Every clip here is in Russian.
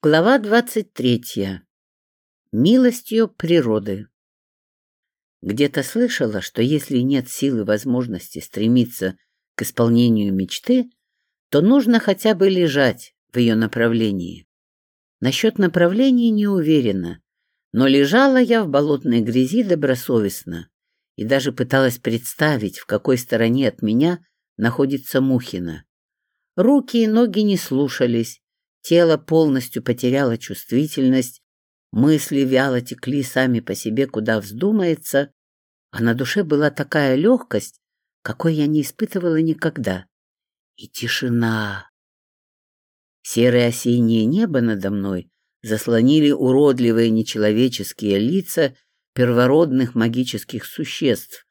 Глава двадцать третья. Милостью природы. Где-то слышала, что если нет силы возможности стремиться к исполнению мечты, то нужно хотя бы лежать в ее направлении. Насчет направления не уверена, но лежала я в болотной грязи добросовестно и даже пыталась представить, в какой стороне от меня находится Мухина. Руки и ноги не слушались, Тело полностью потеряло чувствительность, мысли вяло текли сами по себе, куда вздумается, а на душе была такая легкость, какой я не испытывала никогда. И тишина. Серое осеннее небо надо мной заслонили уродливые нечеловеческие лица первородных магических существ,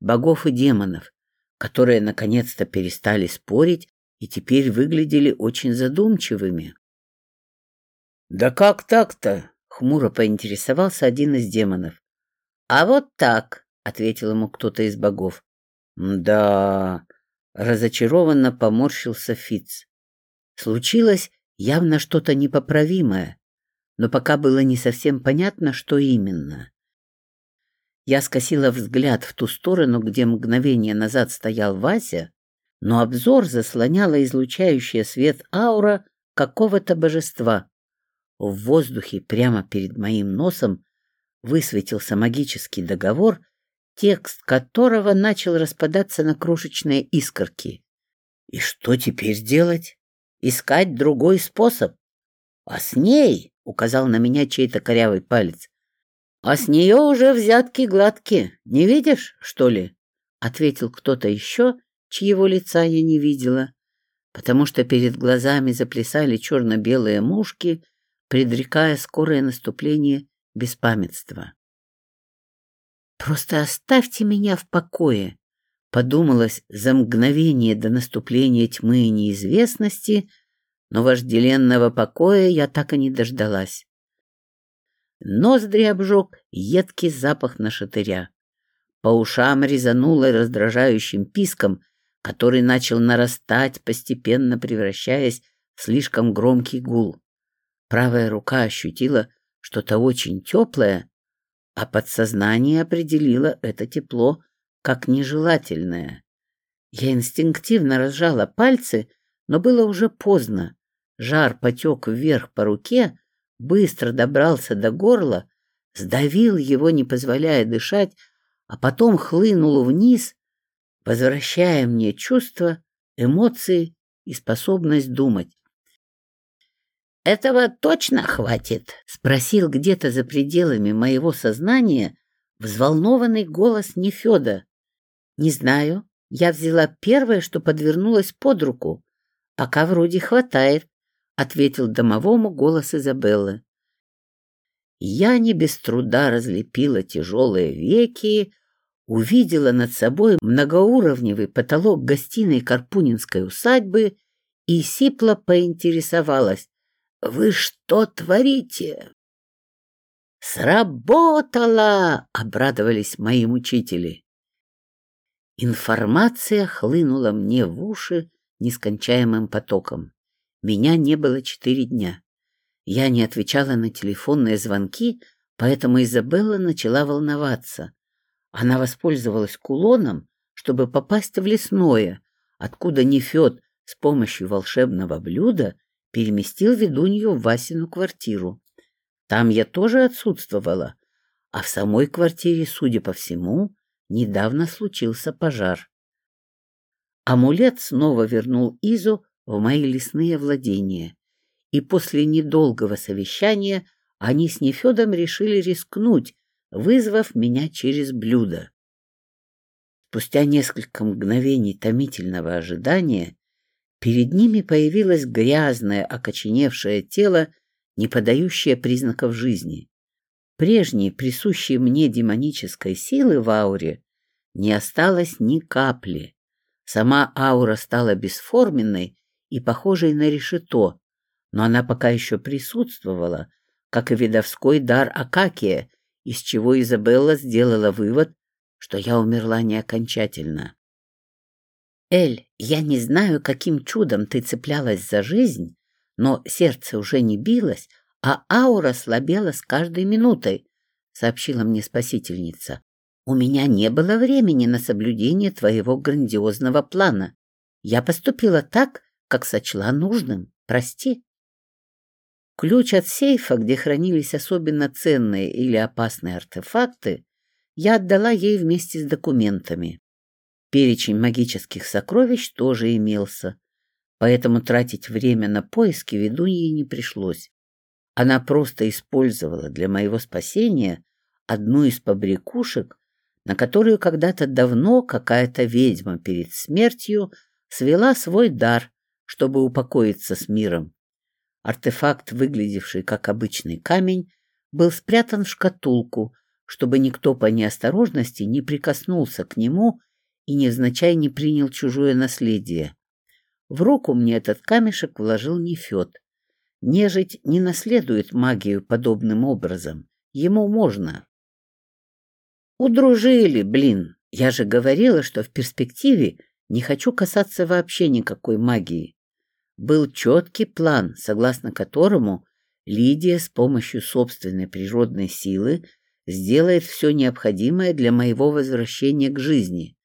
богов и демонов, которые наконец-то перестали спорить и теперь выглядели очень задумчивыми. «Да как так-то?» — хмуро поинтересовался один из демонов. «А вот так», — ответил ему кто-то из богов. «Да...» — разочарованно поморщился Фиц. Случилось явно что-то непоправимое, но пока было не совсем понятно, что именно. Я скосила взгляд в ту сторону, где мгновение назад стоял Вася, но обзор заслоняла излучающая свет аура какого-то божества. В воздухе прямо перед моим носом высветился магический договор, текст которого начал распадаться на крошечные искорки. И что теперь делать? Искать другой способ? А с ней, — указал на меня чей-то корявый палец, — а с нее уже взятки гладкие, не видишь, что ли? — ответил кто-то еще, чьего лица я не видела, потому что перед глазами заплясали черно-белые мушки, предрекая скорое наступление беспамятства. «Просто оставьте меня в покое», — подумалось за мгновение до наступления тьмы и неизвестности, но вожделенного покоя я так и не дождалась. Ноздри обжег едкий запах нашатыря. По ушам резануло раздражающим писком, который начал нарастать, постепенно превращаясь в слишком громкий гул. Правая рука ощутила что-то очень теплое, а подсознание определило это тепло как нежелательное. Я инстинктивно разжала пальцы, но было уже поздно. Жар потек вверх по руке, быстро добрался до горла, сдавил его, не позволяя дышать, а потом хлынул вниз, возвращая мне чувства, эмоции и способность думать. «Этого точно хватит?» — спросил где-то за пределами моего сознания взволнованный голос Нефеда. «Не знаю. Я взяла первое, что подвернулось под руку. Пока вроде хватает», — ответил домовому голос Изабеллы. Я не без труда разлепила тяжелые веки, увидела над собой многоуровневый потолок гостиной Карпунинской усадьбы и сипло поинтересовалась, вы что творите? Сработало! Обрадовались мои мучители. Информация хлынула мне в уши нескончаемым потоком. Меня не было четыре дня. Я не отвечала на телефонные звонки, поэтому Изабелла начала волноваться. Она воспользовалась кулоном, чтобы попасть в лесное, откуда Нефед с помощью волшебного блюда переместил ведунью в Васину квартиру. Там я тоже отсутствовала, а в самой квартире, судя по всему, недавно случился пожар. Амулет снова вернул Изу в мои лесные владения, и после недолгого совещания они с Нефедом решили рискнуть, вызвав меня через блюдо. Спустя несколько мгновений томительного ожидания Перед ними появилось грязное, окоченевшее тело, не подающее признаков жизни. Прежней, присущей мне демонической силы в ауре, не осталось ни капли. Сама аура стала бесформенной и похожей на решето, но она пока еще присутствовала, как и видовской дар Акакия, из чего Изабелла сделала вывод, что я умерла не окончательно. Эль, я не знаю, каким чудом ты цеплялась за жизнь, но сердце уже не билось, а аура слабела с каждой минутой, сообщила мне спасительница. У меня не было времени на соблюдение твоего грандиозного плана. Я поступила так, как сочла нужным. Прости. Ключ от сейфа, где хранились особенно ценные или опасные артефакты, я отдала ей вместе с документами. Перечень магических сокровищ тоже имелся, поэтому тратить время на поиски ведуньи не пришлось. Она просто использовала для моего спасения одну из побрякушек, на которую когда-то давно какая-то ведьма перед смертью свела свой дар, чтобы упокоиться с миром. Артефакт, выглядевший как обычный камень, был спрятан в шкатулку, чтобы никто по неосторожности не прикоснулся к нему и невзначай не принял чужое наследие. В руку мне этот камешек вложил Нефед. Нежить не наследует магию подобным образом. Ему можно. Удружили, блин. Я же говорила, что в перспективе не хочу касаться вообще никакой магии был четкий план, согласно которому Лидия с помощью собственной природной силы сделает все необходимое для моего возвращения к жизни,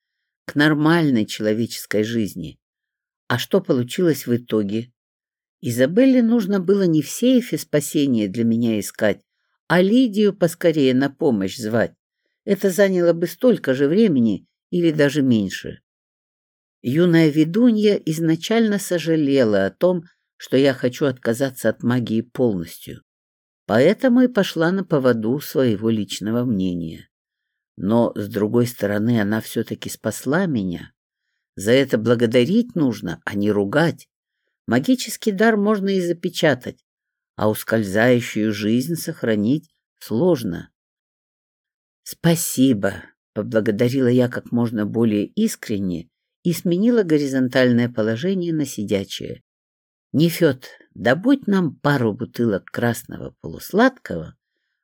к нормальной человеческой жизни. А что получилось в итоге? Изабелле нужно было не в сейфе спасения для меня искать, а Лидию поскорее на помощь звать. Это заняло бы столько же времени или даже меньше. Юная ведунья изначально сожалела о том, что я хочу отказаться от магии полностью, поэтому и пошла на поводу своего личного мнения. Но, с другой стороны, она все-таки спасла меня. За это благодарить нужно, а не ругать. Магический дар можно и запечатать, а ускользающую жизнь сохранить сложно. «Спасибо», — поблагодарила я как можно более искренне и сменила горизонтальное положение на сидячее. «Нефед, добудь нам пару бутылок красного полусладкого,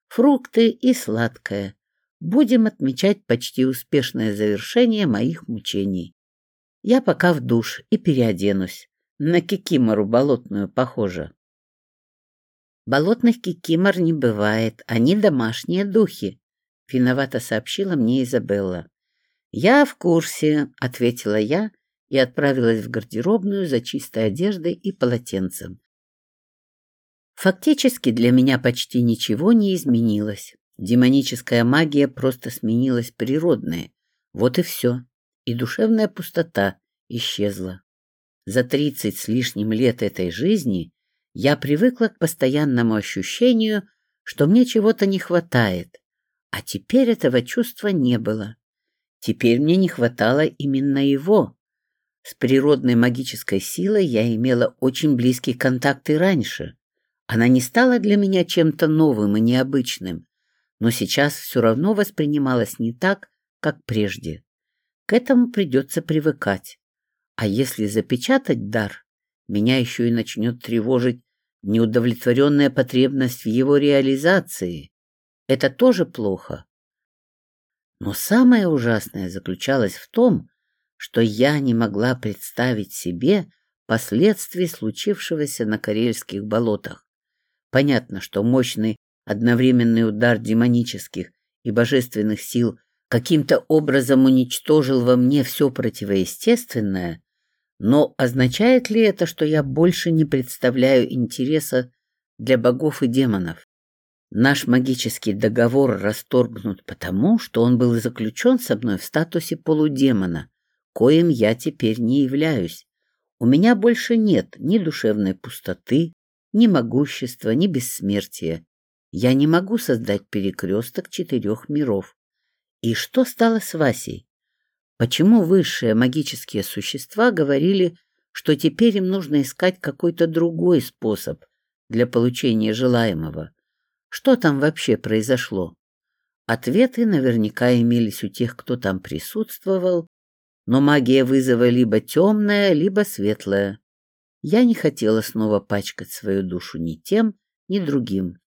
фрукты и сладкое. Будем отмечать почти успешное завершение моих мучений. Я пока в душ и переоденусь. На кикимору болотную похоже». «Болотных кикимор не бывает, они домашние духи», — виновато сообщила мне Изабелла. «Я в курсе», — ответила я и отправилась в гардеробную за чистой одеждой и полотенцем. Фактически для меня почти ничего не изменилось. Демоническая магия просто сменилась природной. Вот и все. И душевная пустота исчезла. За тридцать с лишним лет этой жизни я привыкла к постоянному ощущению, что мне чего-то не хватает, а теперь этого чувства не было. Теперь мне не хватало именно его. С природной магической силой я имела очень близкий контакт и раньше. Она не стала для меня чем-то новым и необычным, но сейчас все равно воспринималась не так, как прежде. К этому придется привыкать. А если запечатать дар, меня еще и начнет тревожить неудовлетворенная потребность в его реализации. Это тоже плохо. Но самое ужасное заключалось в том, что я не могла представить себе последствий случившегося на Карельских болотах. Понятно, что мощный одновременный удар демонических и божественных сил каким-то образом уничтожил во мне все противоестественное, но означает ли это, что я больше не представляю интереса для богов и демонов? Наш магический договор расторгнут потому, что он был заключен со мной в статусе полудемона, коим я теперь не являюсь. У меня больше нет ни душевной пустоты, ни могущества, ни бессмертия. Я не могу создать перекресток четырех миров. И что стало с Васей? Почему высшие магические существа говорили, что теперь им нужно искать какой-то другой способ для получения желаемого? Что там вообще произошло? Ответы наверняка имелись у тех, кто там присутствовал, но магия вызова либо темная, либо светлая. Я не хотела снова пачкать свою душу ни тем, ни другим.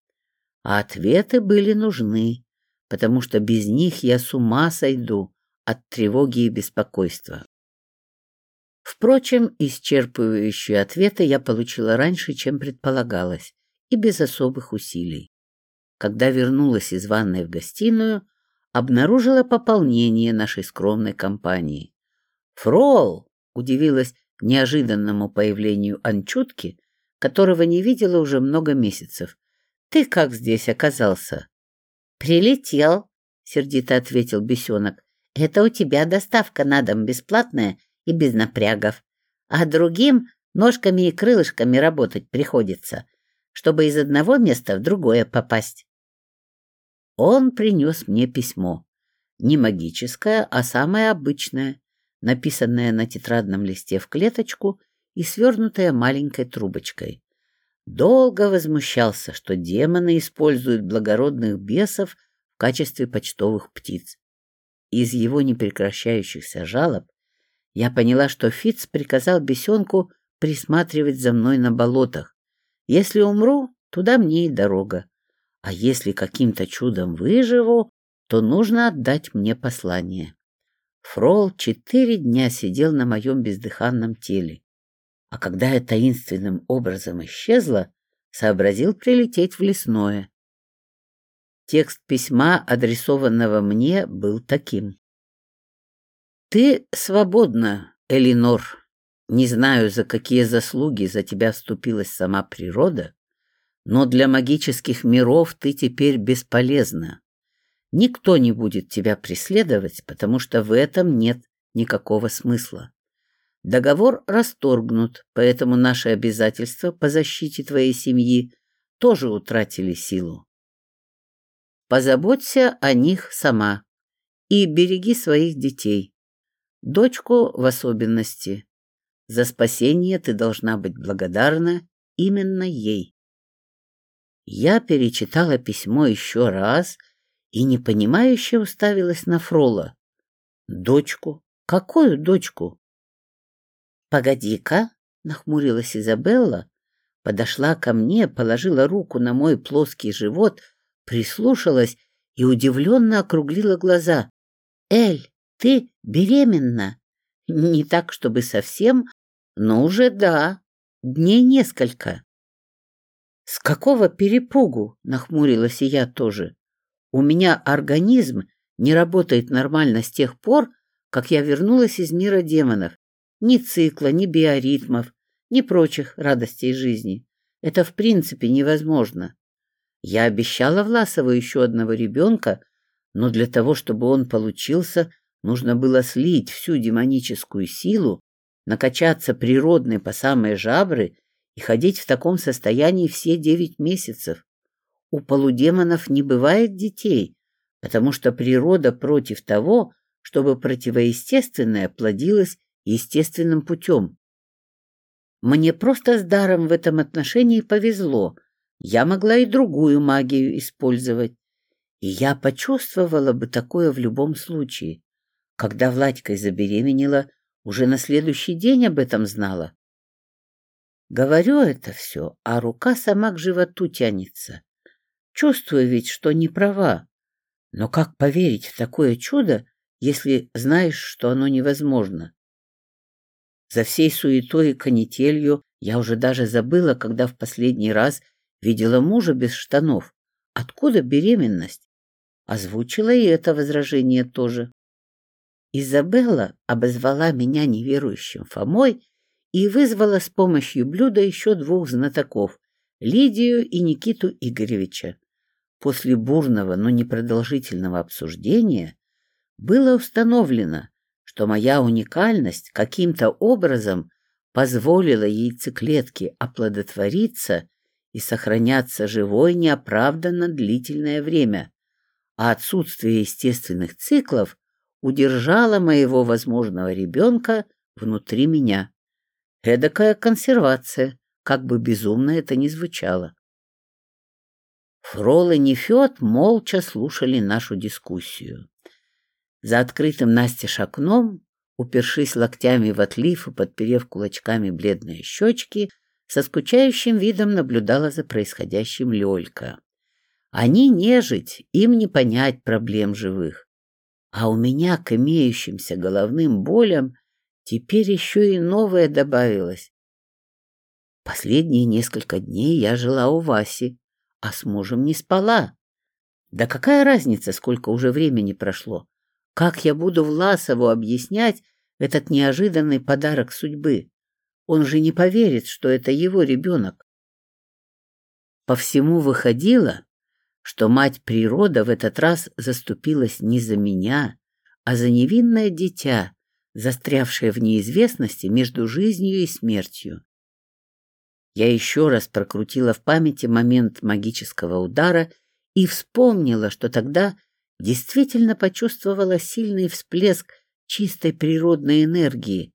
А ответы были нужны, потому что без них я с ума сойду от тревоги и беспокойства. Впрочем, исчерпывающие ответы я получила раньше, чем предполагалось, и без особых усилий. Когда вернулась из ванной в гостиную, обнаружила пополнение нашей скромной компании. «Фрол!» — удивилась неожиданному появлению Анчутки, которого не видела уже много месяцев. «Ты как здесь оказался?» «Прилетел», — сердито ответил бесенок. «Это у тебя доставка на дом бесплатная и без напрягов, а другим ножками и крылышками работать приходится, чтобы из одного места в другое попасть». Он принес мне письмо. Не магическое, а самое обычное, написанное на тетрадном листе в клеточку и свернутое маленькой трубочкой. Долго возмущался, что демоны используют благородных бесов в качестве почтовых птиц. Из его непрекращающихся жалоб я поняла, что Фиц приказал бесенку присматривать за мной на болотах. Если умру, туда мне и дорога. А если каким-то чудом выживу, то нужно отдать мне послание. Фрол четыре дня сидел на моем бездыханном теле, а когда я таинственным образом исчезла, сообразил прилететь в лесное. Текст письма, адресованного мне, был таким. «Ты свободна, Элинор. Не знаю, за какие заслуги за тебя вступилась сама природа, но для магических миров ты теперь бесполезна. Никто не будет тебя преследовать, потому что в этом нет никакого смысла. Договор расторгнут, поэтому наши обязательства по защите твоей семьи тоже утратили силу. Позаботься о них сама и береги своих детей, дочку в особенности. За спасение ты должна быть благодарна именно ей. Я перечитала письмо еще раз и непонимающе уставилась на Фрола. «Дочку? Какую дочку?» «Погоди-ка», — нахмурилась Изабелла, подошла ко мне, положила руку на мой плоский живот, прислушалась и удивленно округлила глаза. «Эль, ты беременна?» «Не так, чтобы совсем, но уже да, дней несколько». «С какого перепугу?» — нахмурилась и я тоже. У меня организм не работает нормально с тех пор, как я вернулась из мира демонов. Ни цикла, ни биоритмов, ни прочих радостей жизни. Это в принципе невозможно. Я обещала Власову еще одного ребенка, но для того, чтобы он получился, нужно было слить всю демоническую силу, накачаться природной по самые жабры и ходить в таком состоянии все девять месяцев. У полудемонов не бывает детей, потому что природа против того, чтобы противоестественное плодилось естественным путем. Мне просто с даром в этом отношении повезло. Я могла и другую магию использовать. И я почувствовала бы такое в любом случае. Когда Владька забеременела, уже на следующий день об этом знала. Говорю это все, а рука сама к животу тянется. Чувствую ведь, что не права. Но как поверить в такое чудо, если знаешь, что оно невозможно? За всей суетой и канителью я уже даже забыла, когда в последний раз видела мужа без штанов. Откуда беременность? Озвучила и это возражение тоже. Изабелла обозвала меня неверующим Фомой и вызвала с помощью блюда еще двух знатоков — Лидию и Никиту Игоревича. После бурного, но непродолжительного обсуждения было установлено, что моя уникальность каким-то образом позволила яйцеклетке оплодотвориться и сохраняться живой неоправданно длительное время, а отсутствие естественных циклов удержало моего возможного ребенка внутри меня. Эдакая консервация, как бы безумно это ни звучало. Фрол и Нефед молча слушали нашу дискуссию. За открытым настежь окном, упершись локтями в отлив и подперев кулачками бледные щечки, со скучающим видом наблюдала за происходящим Лёлька. Они нежить, им не понять проблем живых. А у меня к имеющимся головным болям Теперь еще и новое добавилось. Последние несколько дней я жила у Васи, а с мужем не спала. Да какая разница, сколько уже времени прошло? Как я буду Власову объяснять этот неожиданный подарок судьбы? Он же не поверит, что это его ребенок. По всему выходило, что мать природа в этот раз заступилась не за меня, а за невинное дитя, застрявшее в неизвестности между жизнью и смертью. Я еще раз прокрутила в памяти момент магического удара и вспомнила, что тогда действительно почувствовала сильный всплеск чистой природной энергии.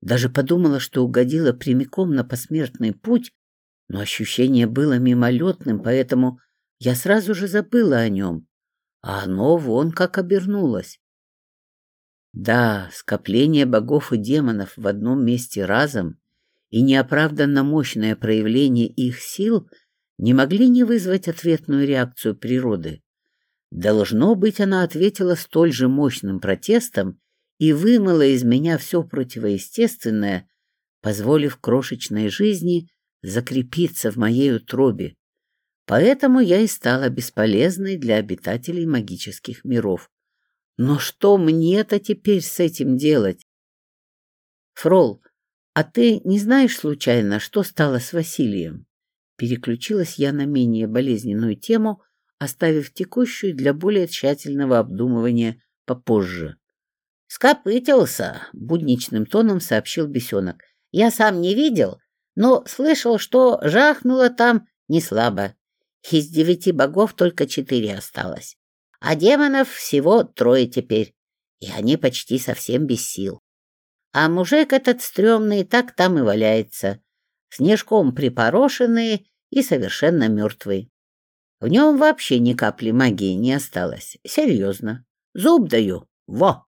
Даже подумала, что угодила прямиком на посмертный путь, но ощущение было мимолетным, поэтому я сразу же забыла о нем. А оно вон как обернулось. Да, скопление богов и демонов в одном месте разом и неоправданно мощное проявление их сил не могли не вызвать ответную реакцию природы. Должно быть, она ответила столь же мощным протестом и вымыла из меня все противоестественное, позволив крошечной жизни закрепиться в моей утробе. Поэтому я и стала бесполезной для обитателей магических миров. Но что мне-то теперь с этим делать? Фрол, а ты не знаешь случайно, что стало с Василием? Переключилась я на менее болезненную тему, оставив текущую для более тщательного обдумывания попозже. «Скопытился», — будничным тоном сообщил бесенок. «Я сам не видел, но слышал, что жахнуло там не слабо. Из девяти богов только четыре осталось, а демонов всего трое теперь, и они почти совсем без сил. А мужик этот стрёмный так там и валяется, снежком припорошенный и совершенно мертвый. В нем вообще ни капли магии не осталось. Серьезно. Зуб даю. Во!»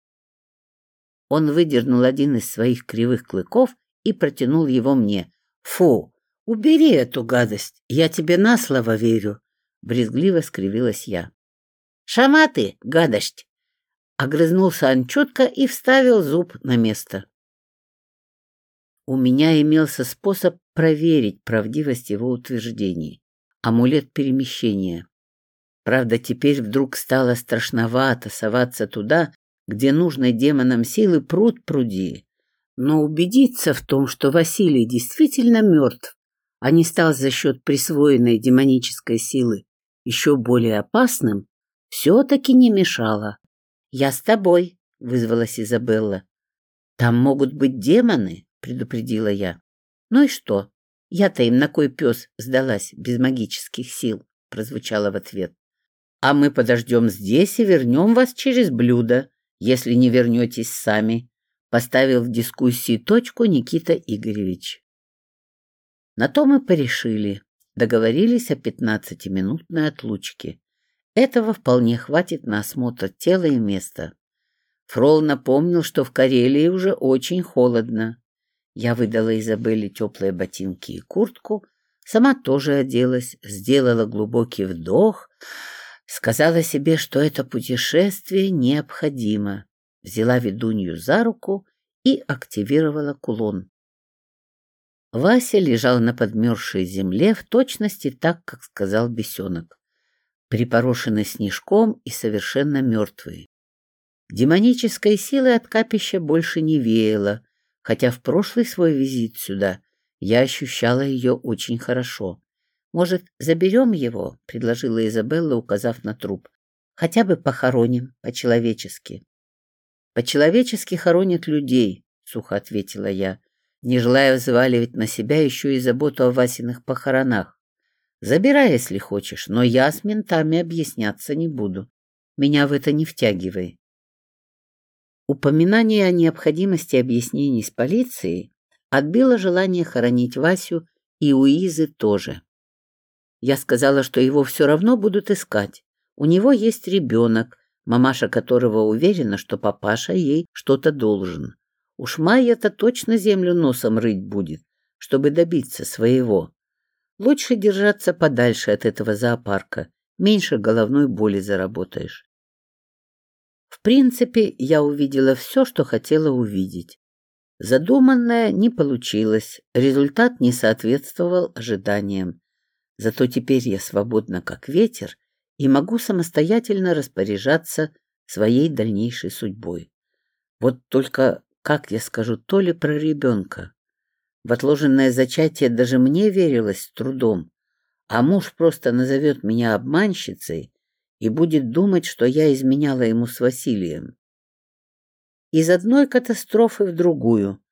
Он выдернул один из своих кривых клыков и протянул его мне. «Фу! Убери эту гадость! Я тебе на слово верю!» Брезгливо скривилась я. «Шама ты, гадость!» Огрызнулся он чутко и вставил зуб на место. У меня имелся способ проверить правдивость его утверждений. Амулет перемещения. Правда, теперь вдруг стало страшновато соваться туда, где нужной демонам силы пруд пруди. Но убедиться в том, что Василий действительно мертв, а не стал за счет присвоенной демонической силы еще более опасным, все-таки не мешало. «Я с тобой», — вызвалась Изабелла. «Там могут быть демоны», предупредила я. Ну и что? Я-то им на кой пес сдалась без магических сил, прозвучало в ответ. А мы подождем здесь и вернем вас через блюдо, если не вернетесь сами, поставил в дискуссии точку Никита Игоревич. На то мы порешили. Договорились о пятнадцатиминутной отлучке. Этого вполне хватит на осмотр тела и места. Фрол напомнил, что в Карелии уже очень холодно. Я выдала Изабелле теплые ботинки и куртку, сама тоже оделась, сделала глубокий вдох, сказала себе, что это путешествие необходимо, взяла ведунью за руку и активировала кулон. Вася лежал на подмерзшей земле в точности так, как сказал бесенок, припорошенный снежком и совершенно мертвый. Демонической силы от капища больше не веяло, хотя в прошлый свой визит сюда я ощущала ее очень хорошо. «Может, заберем его?» — предложила Изабелла, указав на труп. «Хотя бы похороним по-человечески». «По-человечески хоронят людей», — сухо ответила я, не желая взваливать на себя еще и заботу о Васиных похоронах. «Забирай, если хочешь, но я с ментами объясняться не буду. Меня в это не втягивай. Упоминание о необходимости объяснений с полицией отбило желание хоронить Васю и у Изы тоже. Я сказала, что его все равно будут искать. У него есть ребенок, мамаша которого уверена, что папаша ей что-то должен. Уж Майя-то точно землю носом рыть будет, чтобы добиться своего. Лучше держаться подальше от этого зоопарка, меньше головной боли заработаешь. В принципе, я увидела все, что хотела увидеть. Задуманное не получилось, результат не соответствовал ожиданиям. Зато теперь я свободна как ветер и могу самостоятельно распоряжаться своей дальнейшей судьбой. Вот только как я скажу то ли про ребенка? В отложенное зачатие даже мне верилось с трудом, а муж просто назовет меня обманщицей и будет думать, что я изменяла ему с Василием. Из одной катастрофы в другую.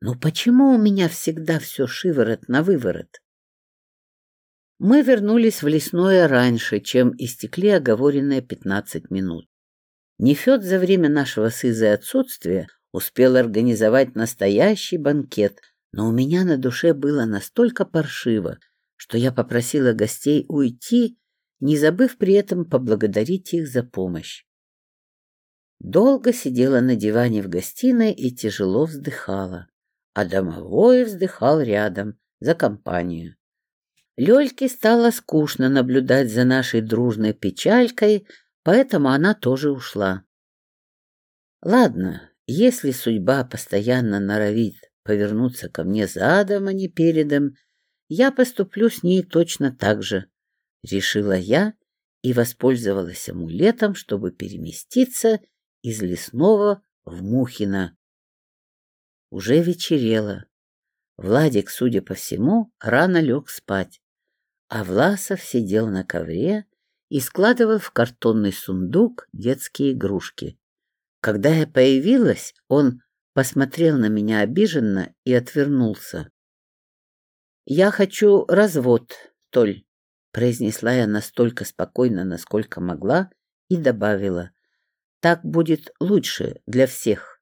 Но почему у меня всегда все шиворот на выворот? Мы вернулись в лесное раньше, чем истекли оговоренные пятнадцать минут. Нефед за время нашего с Изой отсутствия успел организовать настоящий банкет, но у меня на душе было настолько паршиво, что я попросила гостей уйти, не забыв при этом поблагодарить их за помощь. Долго сидела на диване в гостиной и тяжело вздыхала, а домовой вздыхал рядом, за компанию. Лёльке стало скучно наблюдать за нашей дружной печалькой, поэтому она тоже ушла. Ладно, если судьба постоянно норовит повернуться ко мне задом, а не передом, я поступлю с ней точно так же, решила я и воспользовалась амулетом, чтобы переместиться из лесного в Мухино. Уже вечерело. Владик, судя по всему, рано лег спать а Власов сидел на ковре и складывал в картонный сундук детские игрушки. Когда я появилась, он посмотрел на меня обиженно и отвернулся. «Я хочу развод, Толь», — произнесла я настолько спокойно, насколько могла, и добавила. «Так будет лучше для всех».